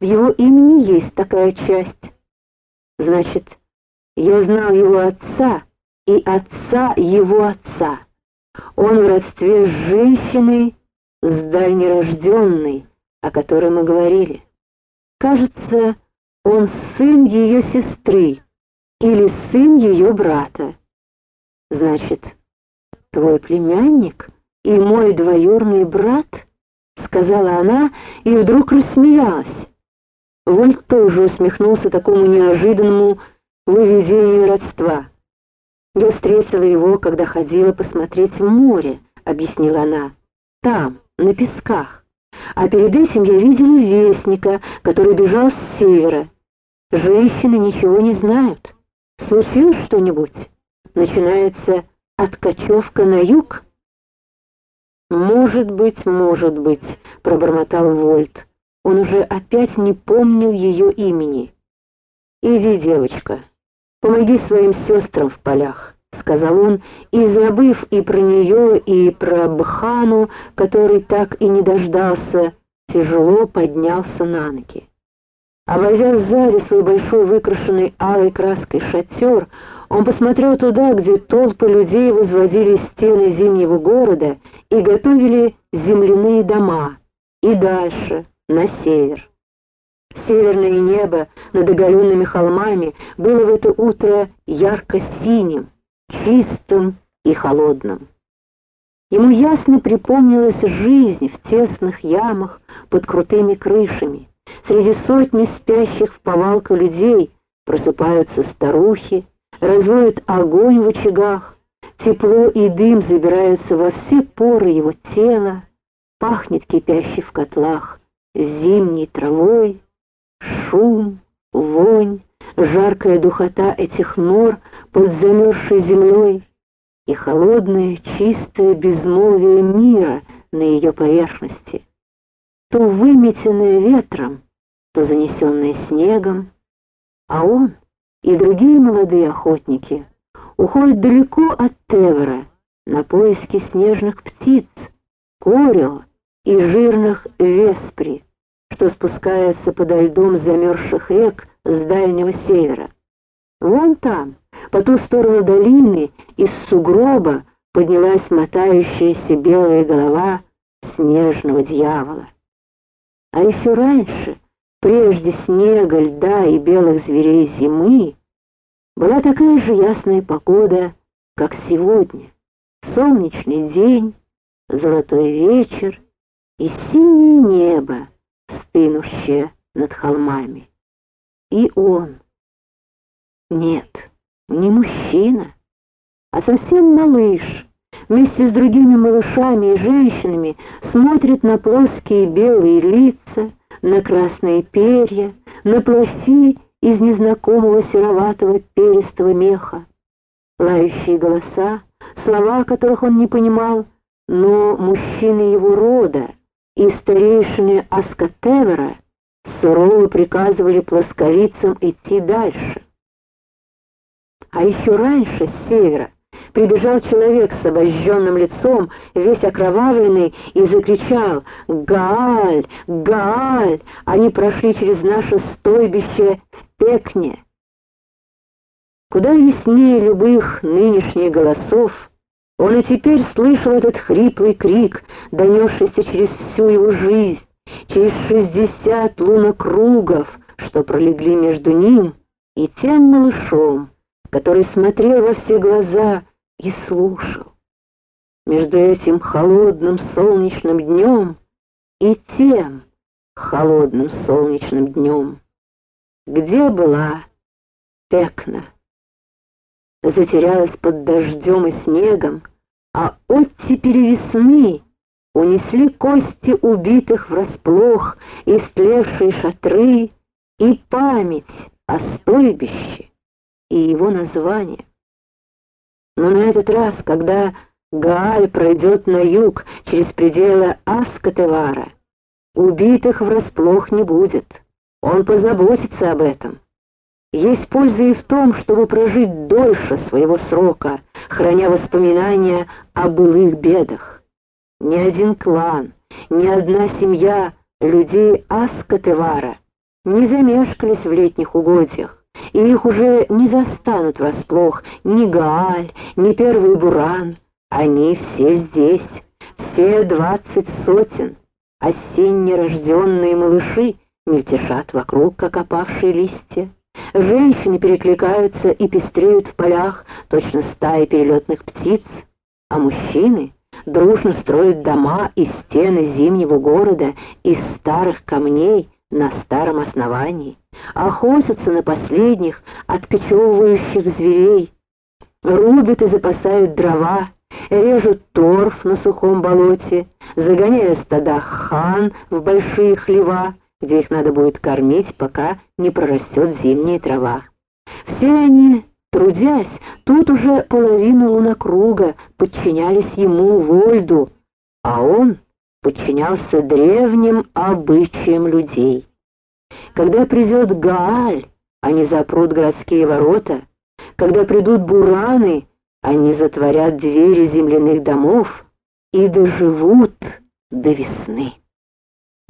В его имени есть такая часть. Значит, я знал его отца и отца его отца. Он в родстве с женщиной, с дальнерожденной, о которой мы говорили. Кажется, он сын ее сестры или сын ее брата. Значит, твой племянник и мой двоюрный брат, сказала она и вдруг рассмеялась. Вольт тоже усмехнулся такому неожиданному выведению родства. «Я встретила его, когда ходила посмотреть в море», — объяснила она. «Там, на песках. А перед этим я видела вестника, который бежал с севера. Женщины ничего не знают. Случилось что-нибудь? Начинается откачевка на юг?» «Может быть, может быть», — пробормотал Вольт. Он уже опять не помнил ее имени. «Иди, девочка, помоги своим сестрам в полях», — сказал он, и, забыв и про нее, и про Бхану, который так и не дождался, тяжело поднялся на ноги. Обойдя сзади свой большой выкрашенный алой краской шатер, он посмотрел туда, где толпы людей возводили стены зимнего города и готовили земляные дома, и дальше, на север. Северное небо над оголенными холмами было в это утро ярко-синим, чистым и холодным. Ему ясно припомнилась жизнь в тесных ямах под крутыми крышами. Среди сотни спящих в повалку людей просыпаются старухи, разводят огонь в очагах, тепло и дым забираются во все поры его тела, пахнет кипящий в котлах зимней травой, шум, вонь, жаркая духота этих нор под замерзшей землей и холодное чистое безмолвие мира на ее поверхности, то выметенное ветром, то занесенное снегом, а он и другие молодые охотники уходят далеко от Тевера на поиски снежных птиц, корел, и жирных веспри, что спускаются подо льдом замерзших рек с дальнего севера. Вон там, по ту сторону долины, из сугроба поднялась мотающаяся белая голова снежного дьявола. А еще раньше, прежде снега, льда и белых зверей зимы, была такая же ясная погода, как сегодня. Солнечный день, золотой вечер, и синее небо, стынущее над холмами. И он. Нет, не мужчина, а совсем малыш, вместе с другими малышами и женщинами смотрит на плоские белые лица, на красные перья, на плащи из незнакомого сероватого перистого меха. Лающие голоса, слова которых он не понимал, но мужчины его рода, и старейшины Аскотевера сурово приказывали плосковицам идти дальше. А еще раньше, с севера, прибежал человек с обожженным лицом, весь окровавленный, и закричал «Гааль! Гааль!» Они прошли через наше стойбище в Пекне. Куда яснее любых нынешних голосов, он и теперь слышал этот хриплый крик, донесшийся через всю его жизнь, через шестьдесят лунокругов, что пролегли между ним и тем малышом, который смотрел во все глаза и слушал. Между этим холодным солнечным днем и тем холодным солнечным днем. Где была Пекна? Затерялась под дождем и снегом, а оттепели весны унесли кости убитых врасплох, истлевшие шатры и память о стойбище и его название. Но на этот раз, когда Гааль пройдет на юг через пределы Аскотевара, убитых врасплох не будет. Он позаботится об этом. Есть польза и в том, чтобы прожить дольше своего срока, храня воспоминания о былых бедах. Ни один клан, ни одна семья людей Аскотевара не замешкались в летних угодьях, и их уже не застанут врасплох ни Гааль, ни первый Буран. Они все здесь, все двадцать сотен. Осенне рожденные малыши мельтешат вокруг, как опавшие листья. Женщины перекликаются и пестреют в полях, точно стаи перелетных птиц, а мужчины дружно строят дома и стены зимнего города из старых камней на старом основании, охотятся на последних откачевывающих зверей, рубят и запасают дрова, режут торф на сухом болоте, загоняя стада хан в большие хлева, где их надо будет кормить, пока не прорастет зимняя трава. Все они, трудясь, тут уже половину лунокруга подчинялись ему, Вольду, а он подчинялся древним обычаям людей. Когда придет Гааль, они запрут городские ворота, когда придут бураны, они затворят двери земляных домов и доживут до весны.